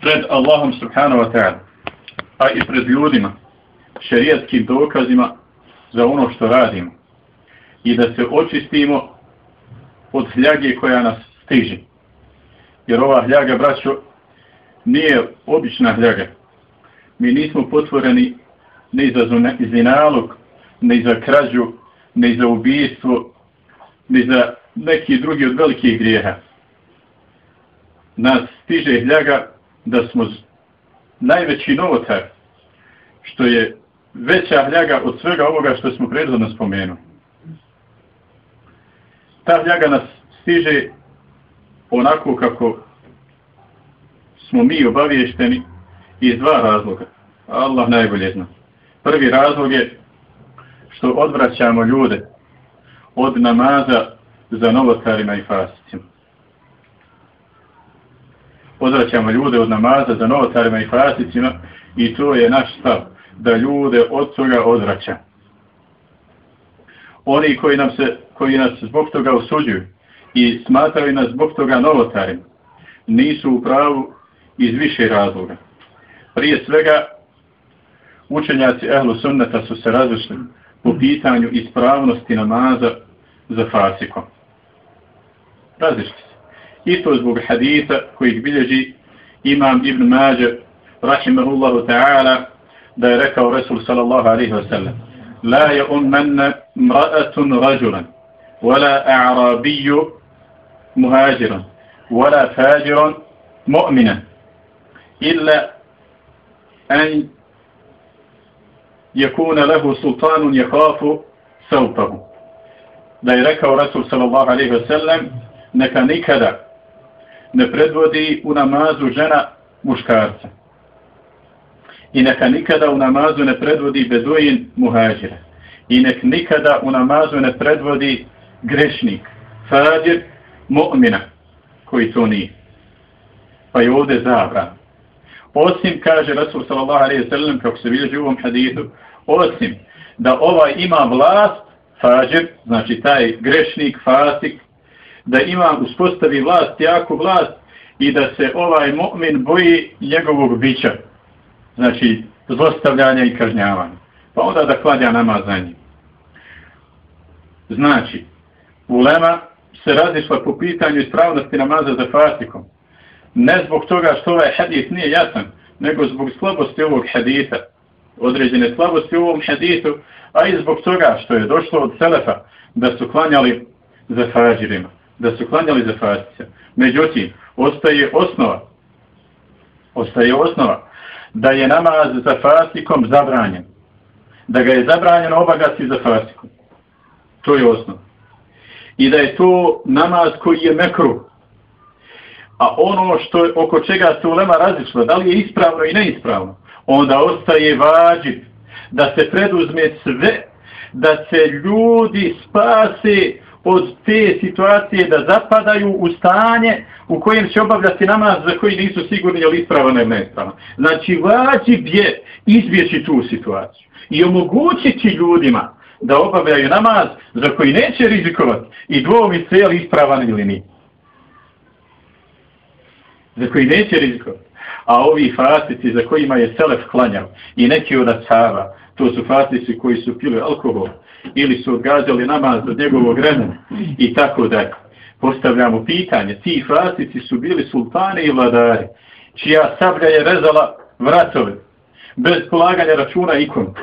pred Allahom subhanahu wa ta'ala, a i pred ljudima, šerijatskim dokazima za ono što radimo i da se očistimo od hljage koja nas stiže. Jer ova hljaga, braćo, nije obična hljaga. Mi nismo potvoreni ni za zinalog, ni za krađu, ni za ubijstvo, ni za neki drugi od velikih grijeha. Nas stiže hljaga da smo najveći novotar, što je veća hljaga od svega ovoga što smo predhodno spomenuli. Ta hljaga nas stiže onako kako smo mi obaviješteni iz dva razloga. Allah najbolje zna. Prvi razlog je što odvraćamo ljude od namaza za novotarima i fasicima. Odvraćamo ljude od namaza za novotarima i fasicima i to je naš stav, da ljude od toga odvraća. Oni koji, nam se, koji nas zbog toga osuđuju i smatraju nas zbog toga novotarima, nisu u pravu iz više razloga. Prije svega, učenjaci ehlu sunnata su se različili po pitanju ispravnosti namaza za fasikom. Različili. I to zbog hadisa kojih bilježi imam Ibn Mađe, rahimahullahu ta'ala, da je rekao Resul sallallahu alaihi wa sallam, La je ummanna mra'atun rađulan, wala a'rabiju muhađiran, wala fađiran mu'minan, illa an yakuna lahu sultanun yakhafu sawtahu da je rekao Rasul sallallahu alejhi ve sellem neka nikada ne predvodi u namazu žena muškarca. I neka nikada u namazu ne predvodi beduin muhađira. I nek nikada u namazu ne predvodi grešnik fađir mu'mina koji to nije. Pa je ovdje zabran Osim, kaže Rasul sallallahu alaihi sallam, kako se bilježi u ovom hadithu, osim da ovaj ima vlast, fađir, znači taj grešnik, fasik, da imam uspostavi vlast, jako vlast, i da se ovaj mu'min boji njegovog bića, znači zlostavljanja i kažnjavanja. Pa onda da kladja namaz za njim. Znači, ulema se razišla po pitanju ispravnosti namaza za fasikom ne zbog toga što ovaj hadis nije jasan, nego zbog slabosti ovog hadisa, određene slabosti u ovom hadisu, a i zbog toga što je došlo od Selefa da su klanjali za fađirima, da su klanjali za fađice. Međutim, ostaje osnova, ostaje osnova da je namaz za fasikom zabranjen, da ga je zabranjeno obagati za fasikom. To je osnova. I da je to namaz koji je mekru. a ono što oko čega se ulema različila, da li je ispravno i neispravno, onda ostaje vađiv da se preduzme sve, da se ljudi spase od te situacije da zapadaju u stanje u kojem će obavljati namaz za koji nisu sigurni je li ispravno ili. Znači, vađib je izbjeći tu situaciju i omogućiti ljudima da obavljaju namaz za koji neće rizikovati i dvomi se je li ispravan ili nije za koji neće rizikovati. A ovi fasici za kojima je Selef klanjao i neki od acava, to su fasici koji su pili alkohol ili su odgađali namaz od njegovog vremena i tako da postavljamo pitanje. Ti fasici su bili sultani i vladari, čija sablja je rezala vratove bez polaganja računa ikon.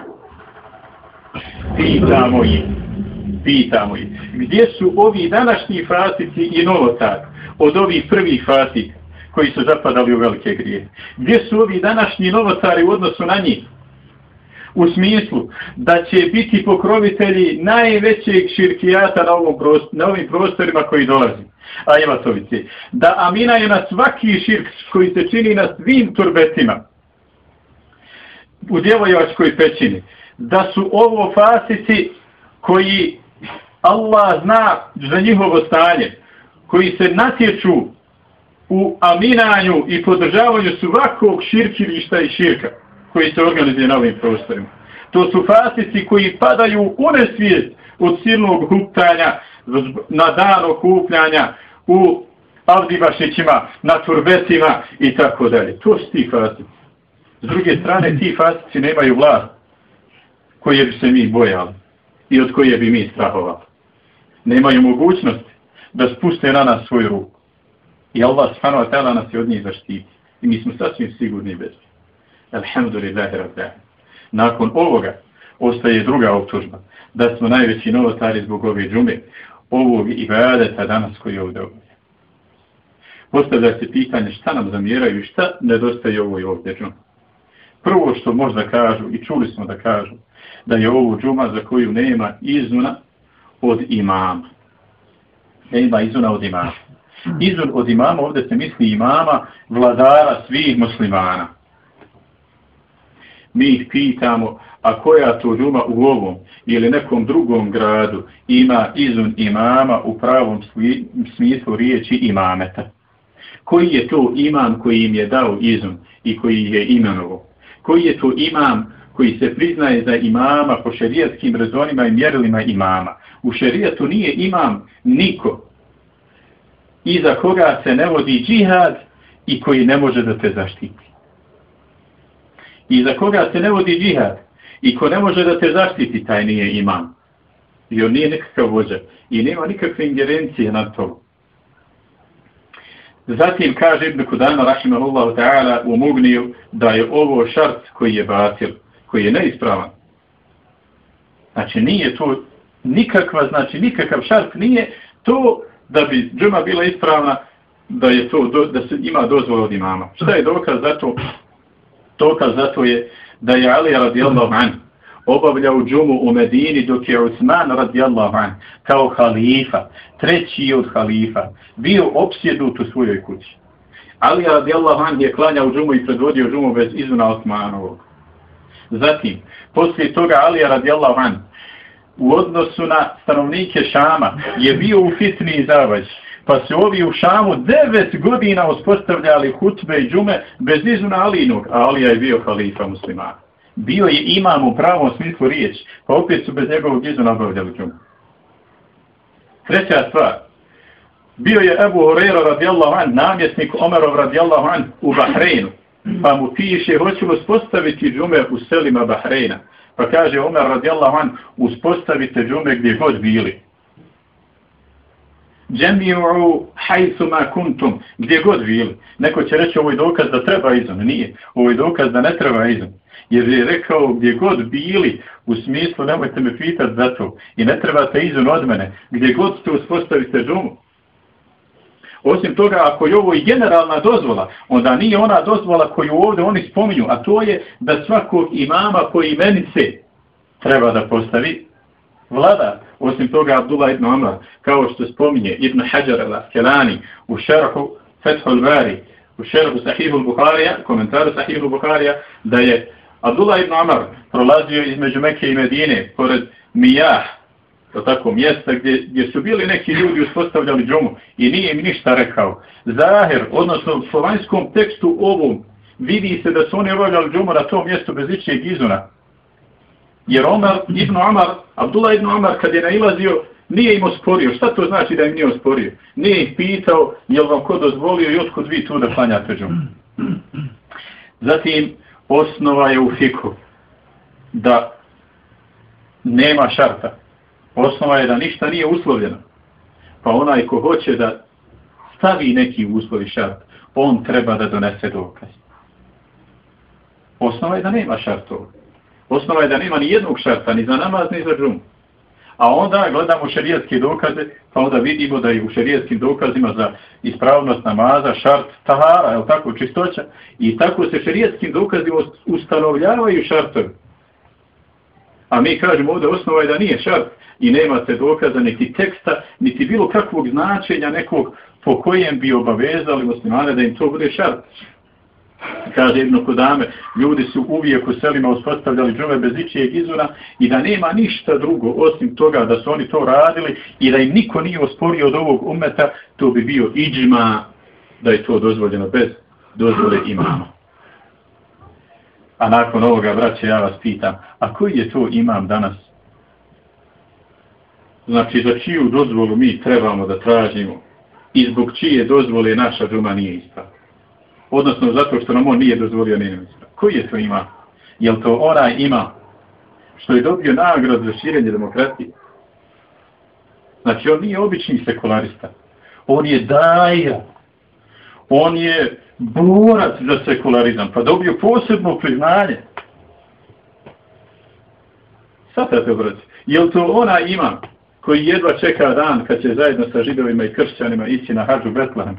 Pitamo ih, pitamo ih, gdje su ovi današnji fasici i novotar od ovih prvih fasika? koji su zapadali u velike grije. Gdje su ovi današnji novotari u odnosu na njih? U smislu da će biti pokrovitelji najvećeg širkijata na, ovom prostor, na ovim prostorima koji dolazi. A Jevatovice, da Amina je na svaki širk koji se čini na svim turbetima. U djevojačkoj pećini, da su ovo fasici koji Allah zna za njihovo stanje, koji se natječu u aminanju i podržavanju svakog širkilišta i širka koji se organizuje na ovim prostorima. To su fasici koji padaju u nesvijest od silnog huptanja na dan okupljanja u avdibašićima, na turbetima i tako dalje. To su ti fasici. S druge strane, ti fasici nemaju vlast koje bi se mi bojali i od koje bi mi strahovali. Nemaju mogućnost da spuste na nas svoju ruku. I Allah subhanahu wa ta'ala nas je od njih zaštiti. I mi smo sasvim sigurni bez. Alhamdulillahi rabbi. Nakon ovoga ostaje druga optužba. Da smo najveći novotari zbog ove džume. Ovog ibadeta danas koji je ovdje ovdje. Postavlja se pitanje šta nam zamjeraju i šta nedostaje ovoj ovdje džume. Prvo što možda kažu, i čuli smo da kažu, da je ovo džuma za koju nema izuna od imama. Nema izuna od imama. Izun od imama, ovdje se misli imama, vladara svih muslimana. Mi ih pitamo, a koja to džuma u ovom ili nekom drugom gradu ima izun imama u pravom smislu riječi imameta. Koji je to imam koji im je dao izun i koji je imenovo? Koji je to imam koji se priznaje za imama po šerijatskim rezonima i mjerilima imama? U šerijatu nije imam niko iza koga se ne vodi džihad i koji ne može da te zaštiti i za koga se ne vodi džihad i ko ne može da te zaštiti, taj nije imam. I on nije nikakav vođa i nema nikakve ingerencije na to. Zatim kaže Ibn Kudama, rahimahullahu ta'ala, u Mugniju, da je ovo šart koji je batil, koji je neispravan. Znači nije to nikakva, znači nikakav šart nije to da bi džuma bila ispravna, da je to, da se ima dozvol od imama. Šta je dokaz za to? Dokaz za to je da je Ali radijallahu an obavljao džumu u Medini dok je Usman radijallahu an kao halifa, treći od halifa, bio opsjedut u svojoj kući. Ali radijallahu an je klanjao džumu i predvodio džumu bez izuna Osmanovog. Zatim, poslije toga Ali radijallahu an u odnosu na stanovnike Šama je bio u fitni i zavađi Pa se ovi u Šamu devet godina uspostavljali hutbe i džume bez izuna Alinog, a Alija je bio halifa muslimana. Bio je imam u pravom smislu riječ, pa opet su bez njegovog izuna obavljali džume. Treća stvar. Bio je Ebu Horeira radijallahu an, namjesnik Omerov radijallahu an u Bahreinu. Pa mu piše, hoću uspostaviti džume u selima Bahreina. Pa kaže Omer radijallahu an, uspostavite džume gdje god bili. Džemiru hajsu ma kuntum, gdje god bili. Neko će reći ovo je dokaz da treba izom. Nije. Ovo je dokaz da ne treba izom. Jer je rekao gdje god bili, u smislu nemojte me pitati za to. I ne trebate izom od mene. Gdje god ste uspostavite džumu. Osim toga, ako je ovo i generalna dozvola, onda nije ona dozvola koju ovdje oni spominju, a to je da svakog imama koji menice treba da postavi vlada. Osim toga, Abdullah ibn Amr, kao što spominje Ibn Hajar al-Askelani u šerhu Fethul Bari, u šerhu Sahihul Bukharija, komentaru Sahihul Bukharija, da je Abdullah ibn Amr prolazio između Mekke i Medine, pored Mijah, to tako mjesta gdje, gdje su bili neki ljudi uspostavljali džumu i nije im ništa rekao. Zahir, odnosno u slovanjskom tekstu ovom, vidi se da su oni obavljali džumu na tom mjestu bez ičijeg izuna. Jer Omar ibn Omar, Abdullah ibn Omar, kad je nailazio, nije im osporio. Šta to znači da im nije osporio? Nije ih pitao, je li vam ko dozvolio i otkud vi tu da klanjate džumu. Zatim, osnova je u fiku da nema šarta Osnova je da ništa nije uslovljeno. Pa onaj ko hoće da stavi neki uslovi šart, on treba da donese dokaz. Osnova je da nema šartova. Osnova je da nema ni jednog šarta, ni za namaz, ni za džum. A onda gledamo šerijatske dokaze, pa onda vidimo da je u šerijatskim dokazima za ispravnost namaza šart tahara, je tako, čistoća. I tako se šerijatskim dokazima ustanovljavaju šartovi. A mi kažemo ovdje osnova je da nije šart i nema se dokaza niti teksta, niti bilo kakvog značenja nekog po kojem bi obavezali muslimane da im to bude šart. Kaže jedno kodame, ljudi su uvijek u selima uspostavljali džume bez ičijeg izvora i da nema ništa drugo osim toga da su oni to radili i da im niko nije osporio od ovog umeta, to bi bio iđma da je to dozvoljeno bez dozvole imama. A nakon ovoga, braće, ja vas pitam, a koji je to imam danas? Znači, za čiju dozvolu mi trebamo da tražimo i zbog čije dozvole naša džuma nije ispravna. Odnosno zato što nam on nije dozvolio nije. Koji je to ima? Je to onaj ima što je dobio nagrad za širenje demokratije? Znači on nije obični sekularista. On je daja. On je borac za sekularizam. Pa dobio posebno priznanje. Sad te obraci. Je to ona ima koji jedva čeka dan kad će zajedno sa židovima i kršćanima ići na hađu Betlehem?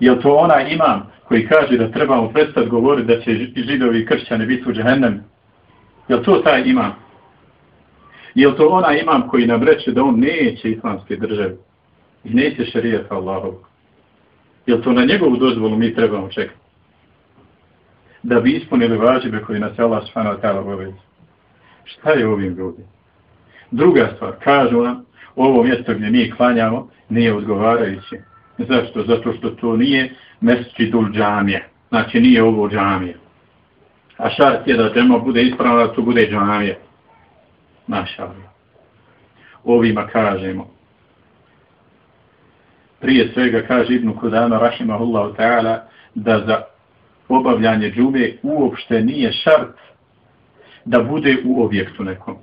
Je to ona imam koji kaže da trebamo prestati govoriti da će židovi i kršćani biti u džehennem? Je to taj imam? Je to ona imam koji nam reče da on neće islamske države i neće šarijeta Allahov? Je to na njegovu dozvolu mi trebamo čekati? Da bi ispunili važibe koji nas Allah subhanahu wa ta'ala obavezi. Šta je ovim ljudi? Druga stvar, kažu nam, ovo mjesto gdje mi klanjamo nije odgovarajuće. Zašto? Zato što to nije mesčidul džamije. Znači nije ovo džamije. A šart je da džema bude ispravno da to bude džamije. Maša Ovima kažemo. Prije svega kaže Ibnu Kudama, rahimahullahu ta'ala, da za obavljanje džume uopšte nije šart da bude u objektu nekom.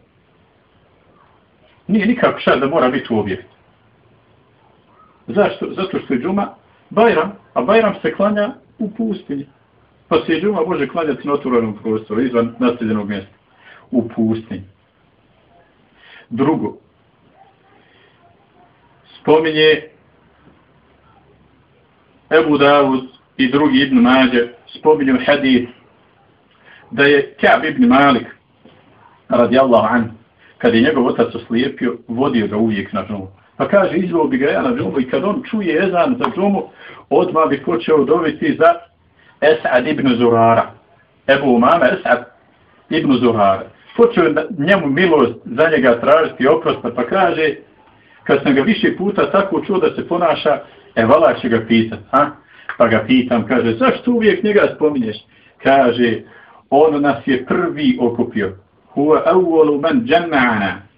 Nije nikako šart da mora biti u objektu. Zašto? Zato što je džuma Bajram, a Bajram se klanja u pustinji. Pa se džuma može klanjati na otvorenom prostoru, izvan nasljedenog mjesta. U pustinji. Drugo, spominje Ebu Davud i drugi Ibn Mađe, spominju hadith da je Ka'b ibn Malik radijallahu anhu, kad je njegov otac oslijepio, vodio ga uvijek na džumu. Pa kaže, izvao bi ga ja na džumu i kad on čuje ezan za džumu, odmah bi počeo dobiti za Esad ibn Zurara. Ebu Umama Esad ibn Zurara. Počeo njemu milost za njega tražiti oprosta, pa kaže, kad sam ga više puta tako čuo da se ponaša, e vala će ga pitat, a? Pa ga pitam, kaže, zašto uvijek njega spominješ? Kaže, on nas je prvi okupio. Huwa awwalu man jama'ana.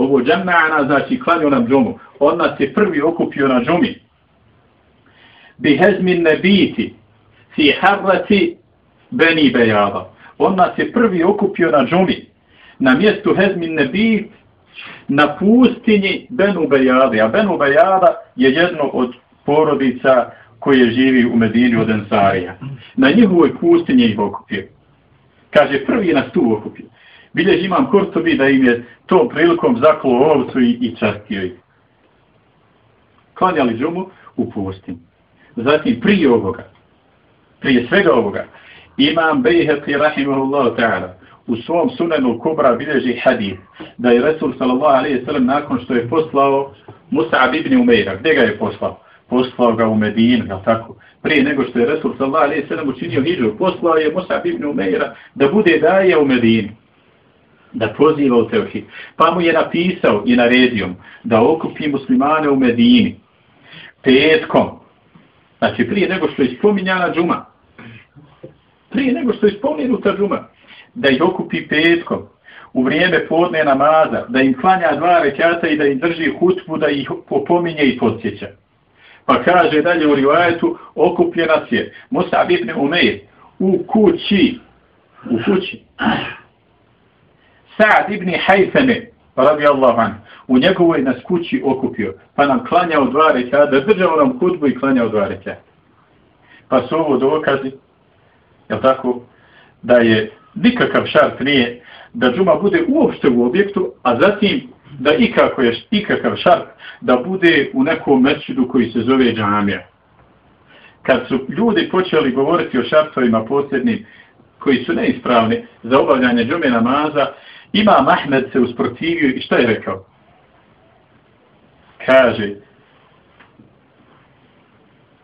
Ovo jama'ana znači klanio nam džumu. On nas je prvi okupio na džumi. Bi hezmin nebiti fi harrati beni bejava. On nas je prvi okupio na džumi. Na mjestu hezmin nebit na pustinji Benu Bejade. A Benu Bejada je jedno od porodica koje živi u Medini od Ensarija. Na njihovoj pustinji ih okupio. Kaže, prvi nas tu okupio. Bilježi imam Kurtobi da im je to prilikom zaklo ovcu i, i častio ih. Klanjali džumu u pustinji. Zatim prije ovoga, prije svega ovoga, imam Bejheti rahimahullahu ta'ala u svom sunenu kubra bilježi hadith da je Resul sallallahu alaihi sallam nakon što je poslao Musa'ab ibn Umeira, gdje ga je poslao? Poslao ga u Medinu, jel tako? Prije nego što je Resul sallallahu alaihi sallam učinio hijđu, poslao je Musa'ab ibn Umeira da bude daje u Medinu da poziva u Teuhid. Pa mu je napisao i naredio da okupi muslimane u Medini petkom. Znači prije nego što je spominjana džuma. Prije nego što je spominuta džuma. Da ih okupi petkom u vrijeme podne namaza, da im klanja dva rekata i da im drži hutbu, da ih popominje i podsjeća. Pa kaže dalje u rivajetu, okupljena je Musa ibn Umeir u kući, u kući, Sa'd ibn Hajfene, radi Allah van, u njegovoj nas kući okupio, pa nam klanjao dva rekada, držao nam hudbu i klanjao dva rekada. Pa su ovo dokazi, je tako, da je nikakav šart nije da džuma bude uopšte u objektu, a zatim da ikako je ikakav šart da bude u nekom mečidu koji se zove džamija. Kad su ljudi počeli govoriti o šartovima posebnim, koji su neispravni za obavljanje džume namaza, ima Mahmed se usprotivio i šta je rekao? Kaže,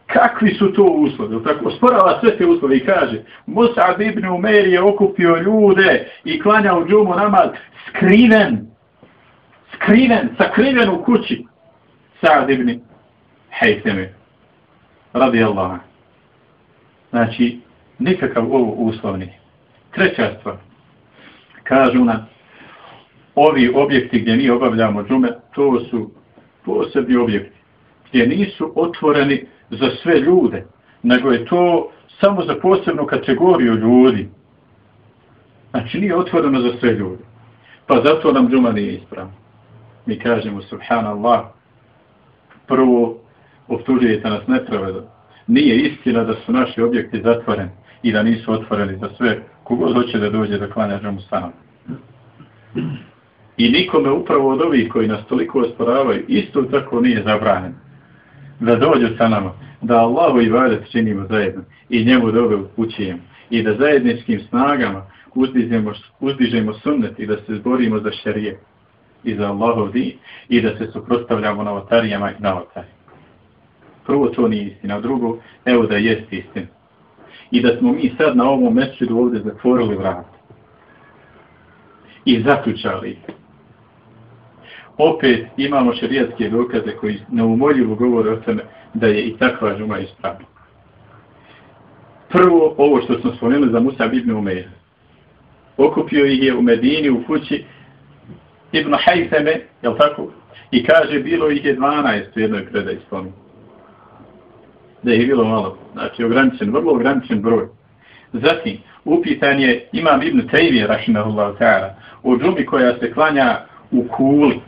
kakvi su to uslovi? Tako, sporava sve te uslove i kaže, Mus'ab ibn Umer je okupio ljude i klanjao džumu namaz skriven, skriven, sakriven u kući. Sa'ad ibn Hejteme, radi Allah. Znači, nikakav ovo uslovni. Treća stvar, kažu nam, ovi objekti gdje mi obavljamo džume, to su posebni objekti. gdje nisu otvoreni za sve ljude, nego je to samo za posebnu kategoriju ljudi. Znači nije otvoreno za sve ljude. Pa zato nam džuma nije ispravno. Mi kažemo, subhanallah, prvo optužujete nas nepravedno. Nije istina da su naši objekti zatvoreni i da nisu otvoreni za sve kogod hoće da dođe da klanja džumu stanom. I nikome upravo od ovih koji nas toliko osporavaju, isto tako nije zabranjen da dođu sa nama, da Allahu i vadet činimo zajedno i njemu dobe upućujemo i da zajedničkim snagama uzdižemo, uzdižemo sunnet i da se zborimo za šarije i za Allahov din i da se suprostavljamo na otarijama i na otarijama. Prvo to nije istina, drugo, evo da jest istina. I da smo mi sad na ovom mjestu ovdje zatvorili vrat. I zaključali. Opet imamo šarijatske dokaze koji neumoljivo govore o tome da je i takva žuma ispravna. Prvo, ovo što smo spomenuli za Musa ibn Umeir. Okupio ih je u Medini, u kući Ibn Hajteme, jel tako? I kaže, bilo ih je 12 u jednoj predaj spomenu da je bilo malo. Znači, ograničen, vrlo ograničen broj. Zatim, upitan je imam Ibn Tejvije, rahimahullahu ta'ala, o džumi koja se klanja u kuli,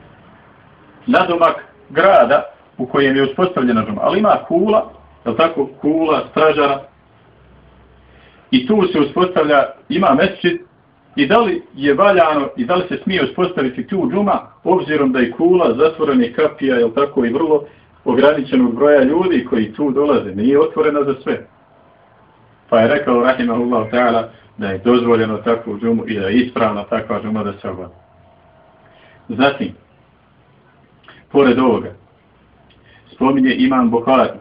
nadomak grada u kojem je uspostavljena džuma. Ali ima kula, je tako, kula, stražara, i tu se uspostavlja, ima mesčit, i da li je valjano, i da li se smije uspostaviti tu džuma, obzirom da je kula, zatvoreni kapija, je tako, i vrlo ograničenog broja ljudi koji tu dolaze, nije otvorena za sve. Pa je rekao rahimahullahu ta'ala da je dozvoljeno takvu džumu i da je ispravna takva džuma da se obavlja. Zatim, pored ovoga, spominje Imam Bukhari,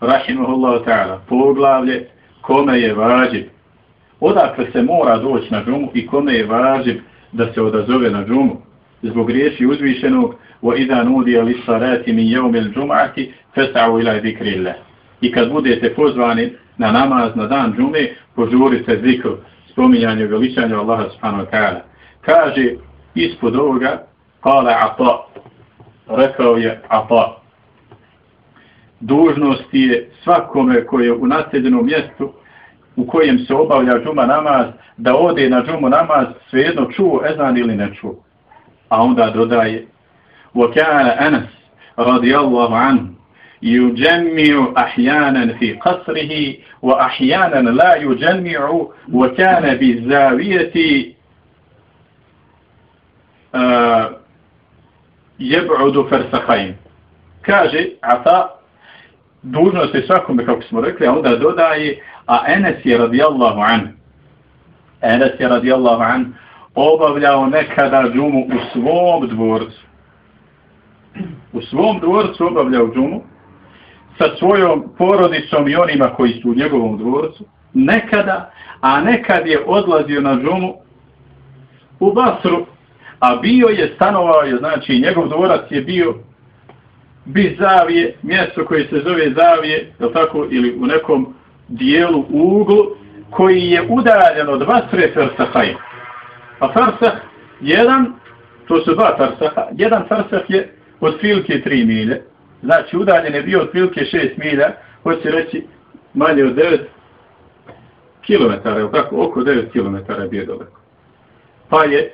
Rahimahullah ta'ala, poglavlje kome je vađib, odakle se mora doći na džumu i kome je vađib da se odazove na džumu, zbog riječi uzvišenog وَإِذَا نُودِيَ لِسَّرَاتِ مِنْ يَوْمِ الْجُمْعَةِ فَسَعُوا إِلَى ذِكْرِ اللَّهِ I kad budete pozvani na namaz na dan džume, požurite zikr, spominjanje veličanja Allaha subhanahu wa ta'ala. Kaže ispod ovoga, kala ata, rekao je ata. Dužnost je svakome koji je u naseljenom mjestu u kojem se obavlja džuma namaz, da ode na džumu namaz, svejedno čuo ezan ili ne čuo. A onda dodaje, وكان أنس رضي الله عنه يجمع أحيانا في قصره وأحيانا لا يجمع وكان بالزاوية jeb'udu farsakhain. Kaže, a ta dužnost je svakome, kako smo rekli, a onda dodaje, a Enes je radijallahu an. Enes je radijallahu an obavljao nekada džumu u svom dvorcu. U svom dvorcu obavljao džumu sa svojom porodicom i onima koji su u njegovom dvorcu. Nekada, a nekad je odlazio na džumu u Basru a bio je, stanovao je, znači njegov dvorac je bio bi Zavije, mjesto koje se zove Zavije, je tako, ili u nekom dijelu u uglu, koji je udaljen od Basre Fersahaj. A Fersah, jedan, to su dva Fersaha, jedan Fersah je od prilike 3 milje, znači udaljen je bio od prilike 6 milja, hoće reći manje od 9 kilometara, je tako, oko 9 km je bio daleko. Pa je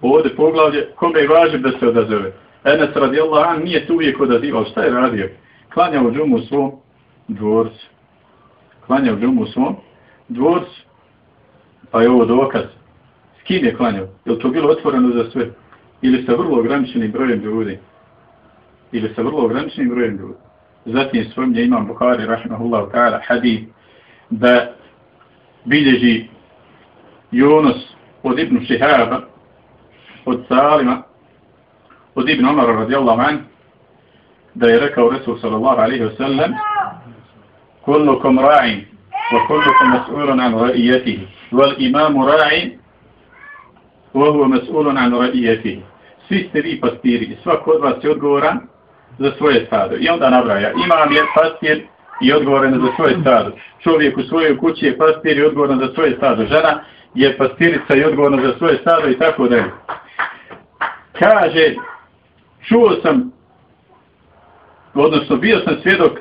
ovdje poglavlje, kome je važno da se odazove. Enes radijallahu an nije tu uvijek odazivao, šta je radio? Klanjao džumu u svom dvorcu. Klanjao džumu u svom dvorcu. Pa je ovo dokaz. S kim je klanjao? Je to bilo otvoreno za sve? Ili sa vrlo ograničenim brojem ljudi? ili sa vrlo ograničenim brojem ljudi. Zatim spominje imam Bukhari, rahimahullahu ta'ala, hadith da bilježi Jonas od Ibnu Šihaba, od Salima, od Ibn Omara radijallahu an, da je rekao Resul sallallahu alaihi wa sallam, kullukum ra'in, wa kullukum mas'ulun an ra'iyatihi, wal imamu ra'in, wa huwa mas'ulun an ra'iyatihi. Svi ste vi pastiri, svak od vas je odgovoran za svoje stado. I onda nabraja, imam je pastir i odgovoran za svoje stado. Čovjek u svojoj kući je pastir i odgovoran za svoje stado. Žena je pastirica i odgovorna za svoje stado i tako dalje. Kaže, čuo sam odnosno bio sam svjedok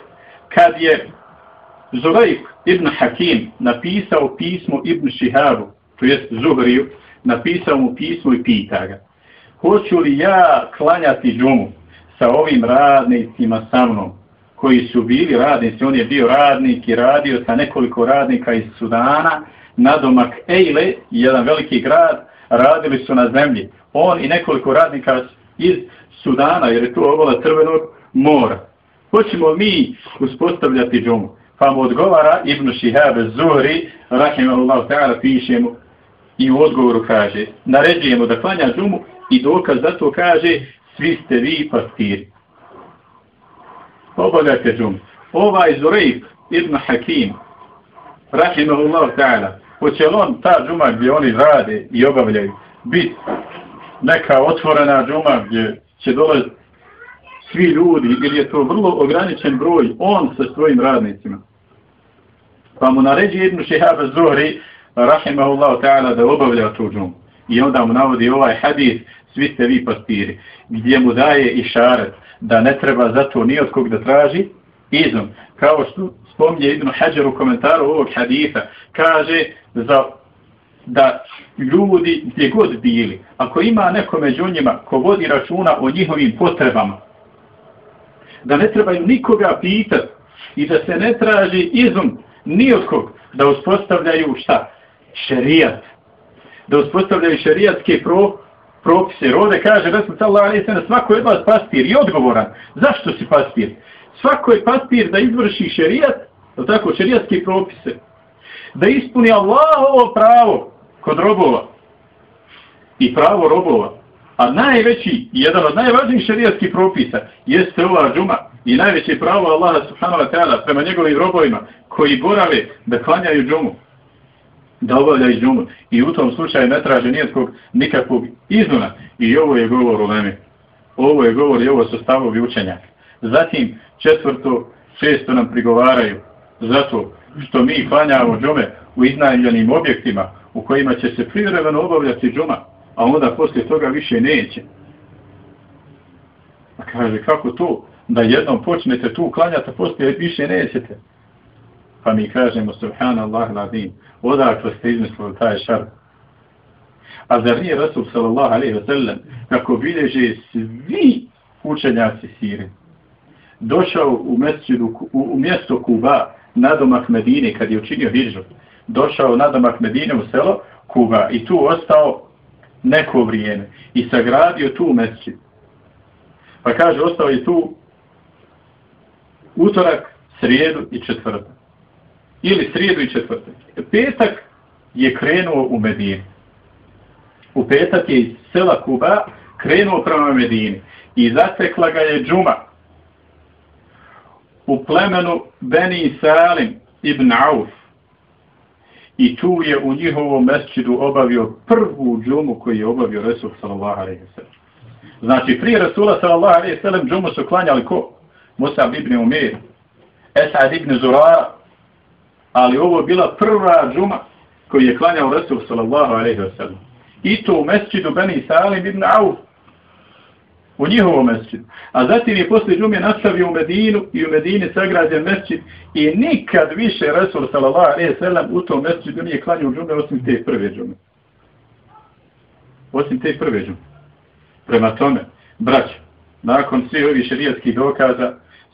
kad je Zurajk ibn Hakim napisao pismo ibn Šihabu, to jest Zuhriju, napisao mu pismo i pita ga. Hoću li ja klanjati džumu sa ovim radnicima sa mnom, koji su bili radnici, on je bio radnik i radio sa nekoliko radnika iz Sudana, na domak Ejle, jedan veliki grad, radili su na zemlji. On i nekoliko radnika iz Sudana, jer je tu ovola crvenog mora. Hoćemo mi uspostavljati džumu. Pa mu odgovara Ibn Šihabe Zuhri, rahimahullahu ta'ala, piše mu i u odgovoru kaže, naređujemo da klanja džumu i dokaz za to kaže, svi ste vi pastiri. Obavljate džumu. Ovaj Zurejk Ibn Hakim, rahimahullahu ta'ala, hoće on ta džuma gdje oni rade i obavljaju biti neka otvorena džuma gdje će dolaziti svi ljudi ili je to vrlo ograničen broj on sa svojim radnicima. Pa mu naređi jednu šehaba Zuhri rahimahullahu ta'ala da obavlja tu džumu. I onda mu navodi ovaj hadis svi ste vi pastiri gdje mu daje i šaret da ne treba zato ni od kog da traži izom. Kao što spominje Ibn Hajar u komentaru ovog hadisa, kaže za da ljudi gdje god bili, ako ima neko među njima ko vodi računa o njihovim potrebama, da ne trebaju nikoga pitati i da se ne traži izum ni od kog da uspostavljaju šta? Šerijat. Da uspostavljaju šerijatske pro, propise. Jer ovdje kaže, da smo sallahu alaihi sallam, svako je od vas pastir i odgovoran. Zašto si pastir? Svako je pastir da izvrši šerijat, tako, šerijatske propise. Da ispuni Allahovo pravo kod robova i pravo robova. A najveći, jedan od najvažnijih šarijatskih propisa jeste ova džuma i najveće pravo Allaha subhanahu wa ta'ala prema njegovim robovima koji borave da klanjaju džumu, da obavljaju džumu. I u tom slučaju ne traže nijetkog nikakvog iznuna. I ovo je govor u Leme. Ovo je govor i ovo su stavovi učenja. Zatim četvrto, često nam prigovaraju zato što mi klanjamo džume u iznajemljenim objektima u kojima će se privremeno obavljati džuma, a onda poslije toga više neće. A kaže, kako to? Da jednom počnete tu klanjati, a poslije više nećete. Pa mi kažemo, subhanallah ladim, odakle ste izmislili taj šar. A zar nije Rasul sallallahu alaihi wa sallam, kako bilježe svi učenjaci sire, došao u, mesjidu, u, u mjesto Kuba, nadomak Medine, kad je učinio hijžu, došao na domak Medine u selo Kuba i tu ostao neko vrijeme i sagradio tu mesčit. Pa kaže, ostao je tu utorak, srijedu i četvrtak. Ili srijedu i četvrtak. Petak je krenuo u Medinu. U petak je iz sela Kuba krenuo prema Medini. I zatekla ga je džuma u plemenu Beni Salim ibn Auf i tu je u njihovom mesčidu obavio prvu džumu koju je obavio Resul sallallahu alaihi sallam. Znači, prije Resula sallallahu alaihi sallam džumu su klanjali ko? Musa ibn Umir, Esad ibn Zura, ali ovo bila prva džuma koju je klanjao Resul sallallahu alaihi sallam. I to u mesčidu Beni Salim ibn Auf, u njihovom mesčidu. A zatim je posle džume nastavio u Medinu i u Medini sagrađen mesčid i nikad više Resul sallallahu alaihi sallam u tom mesčidu nije klanio džume osim te prve džume. Osim te prve džume. Prema tome, brać, nakon svih ovih šerijatskih dokaza,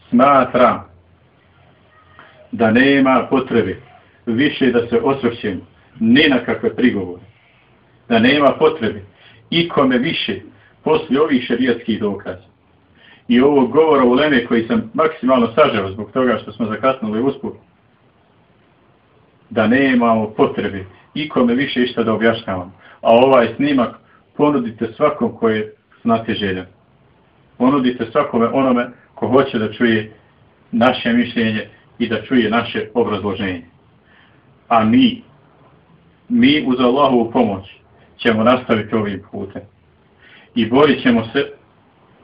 smatram da nema potrebe više da se osvrćemo ni na kakve prigovore. Da nema potrebe ikome više poslije ovih šarijatskih dokaza i ovog govora u Leme koji sam maksimalno sažao zbog toga što smo zakasnuli usput, da nemamo potrebe ikome više išta da objašnjavam. A ovaj snimak ponudite svakom koje znate želja. Ponudite svakome onome ko hoće da čuje naše mišljenje i da čuje naše obrazloženje. A mi, mi uz Allahovu pomoć ćemo nastaviti ovim putem i borit ćemo se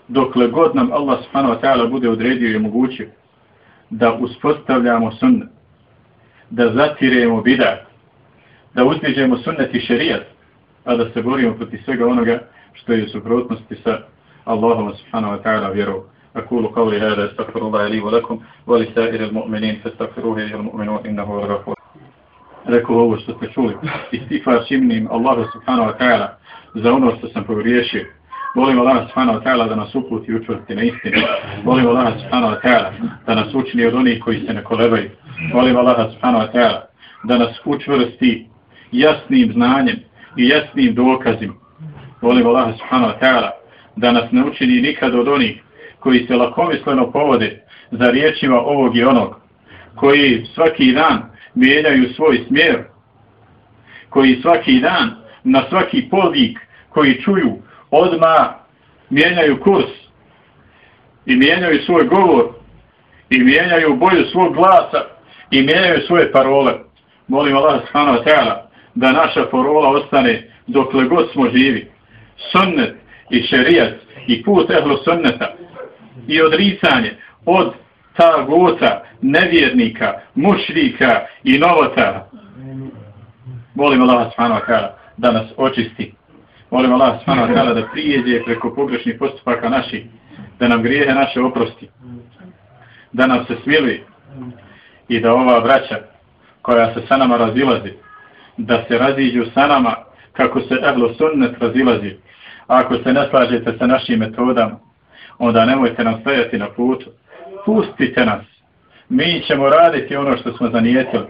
dokle god nam Allah subhanahu wa ta'ala bude odredio i omogućio da uspostavljamo sunnet, da zatiremo bidat, da uzbiđemo sunnet i šerijat, a da se borimo proti svega onoga što je u suprotnosti sa Allahom subhanahu wa ta'ala vjerom. أقول قولي هذا استغفر الله لي ولكم ولسائر المؤمنين فاستغفروه أيها المؤمنون إنه هو الغفور Rekao ovo što ste čuli, istighfar čimnim Allahu subhanahu wa ta'ala za ono što sam pogriješio. Volimo Allah subhanahu wa ta'ala da nas uputi učvrsti na istinu. Volimo Allah subhanahu wa ta'ala da nas učini od onih koji se ne kolebaju. Volimo Allah subhanahu wa ta'ala da nas učvrsti jasnim znanjem i jasnim dokazima. Volimo Allah subhanahu wa ta'ala da nas ne učini nikad od onih koji se lakomisleno povode za riječima ovog i onog, koji svaki dan mijenjaju svoj smjer, koji svaki dan na svaki podvik koji čuju odma mijenjaju kurs i mijenjaju svoj govor i mijenjaju boju svog glasa i mijenjaju svoje parole. Molim Allah subhanahu wa ta'ala da naša parola ostane dokle god smo živi. Sunnet i šerijat i put ehlo sunneta i odricanje od ta gota nevjernika, mušrika i novotara. Molim Allah subhanahu wa ta'ala da nas očisti. Molim Allah subhanahu wa ta'ala da prijeđe preko pogrešnih postupaka naših, da nam grijehe naše oprosti, da nam se smili i da ova braća koja se sa nama razilazi, da se raziđu sa nama kako se ehlo sunnet razilazi. A ako se ne slažete sa našim metodama, onda nemojte nam stajati na putu. Pustite nas. Mi ćemo raditi ono što smo zanijetili.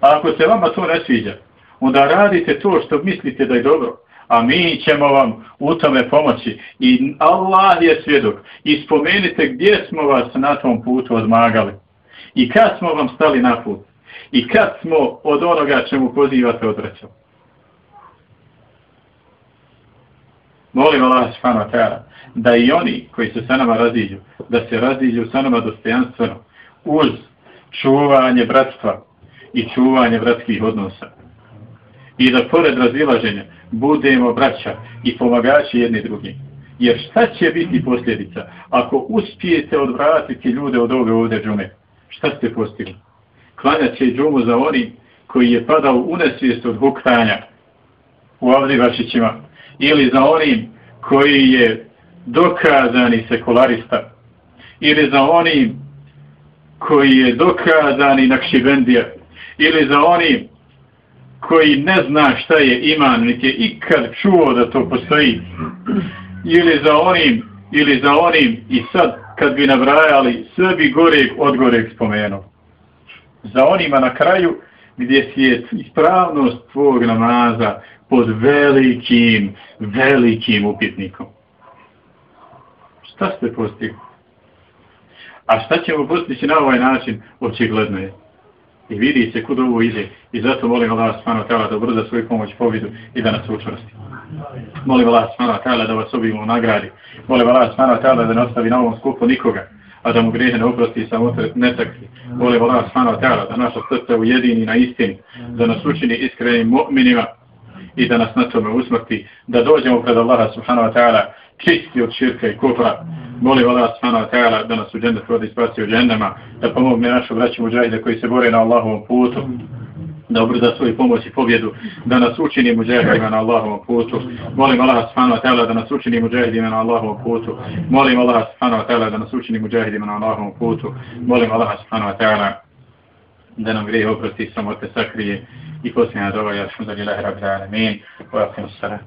A ako se vama to ne sviđa, onda radite to što mislite da je dobro. A mi ćemo vam u tome pomoći. I Allah je svjedok. I spomenite gdje smo vas na tom putu odmagali. I kad smo vam stali na put. I kad smo od onoga čemu pozivate odrećali. Molim Allah subhanahu wa da i oni koji se sa nama raziđu, da se raziđu sa nama dostojanstveno uz čuvanje bratstva i čuvanje bratskih odnosa. I da pored razilaženja budemo braća i pomagači jedni drugim. Jer šta će biti posljedica ako uspijete odvratiti ljude od ove ovdje džume? Šta ste postigli? Klanjat će džumu za oni koji je padao u nesvijest od huktanja u Avdivašićima ili za onim koji je dokazani sekularista ili za onim koji je dokazani nakšibendija ili za onim koji ne zna šta je iman, niti je ikad čuo da to postoji ili za onim ili za onim i sad kad bi nabrajali sve bi goreg od goreg spomenuo za onima na kraju gdje si je ispravnost tvojeg namaza pod velikim, velikim upitnikom. Šta ste postigli? A šta ćemo postići na ovaj način? Očigledno je. I vidi se kud ovo ide. I zato molim Allah smano tela da ubrza svoju pomoć pobjedu i da nas učvrsti. Molim Allah smano tela da vas obimo nagradi. Molim Allah smano tela da ne ostavi na ovom skupu nikoga a da mu grehe ne oprosti i samo ne takvi. Molim Allah smano tela da naša srca ujedini na istini, da nas učini iskrenim mu'minima, i da nas na tome usmrti, da dođemo pred Allaha subhanahu wa ta'ala čisti od širka i kufra. Molim Allah subhanahu wa ta'ala da nas u džennet vodi spasi u džennama, da pomogne našu braću muđahide koji se bore na Allahovom putu, da obrza svoju pomoć i pobjedu, da nas učini muđahidima na Allahovom putu. Molim Allah subhanahu wa ta'ala da nas učini muđahidima na Allahovom putu. Molim Allah subhanahu wa ta'ala da nas učini muđahidima na Allahovom putu. Molim Allah subhanahu wa ta'ala da nam grije oprosti samo te sakrije i posljedna dova, ja sam da rabbi alamin, wa akim salam.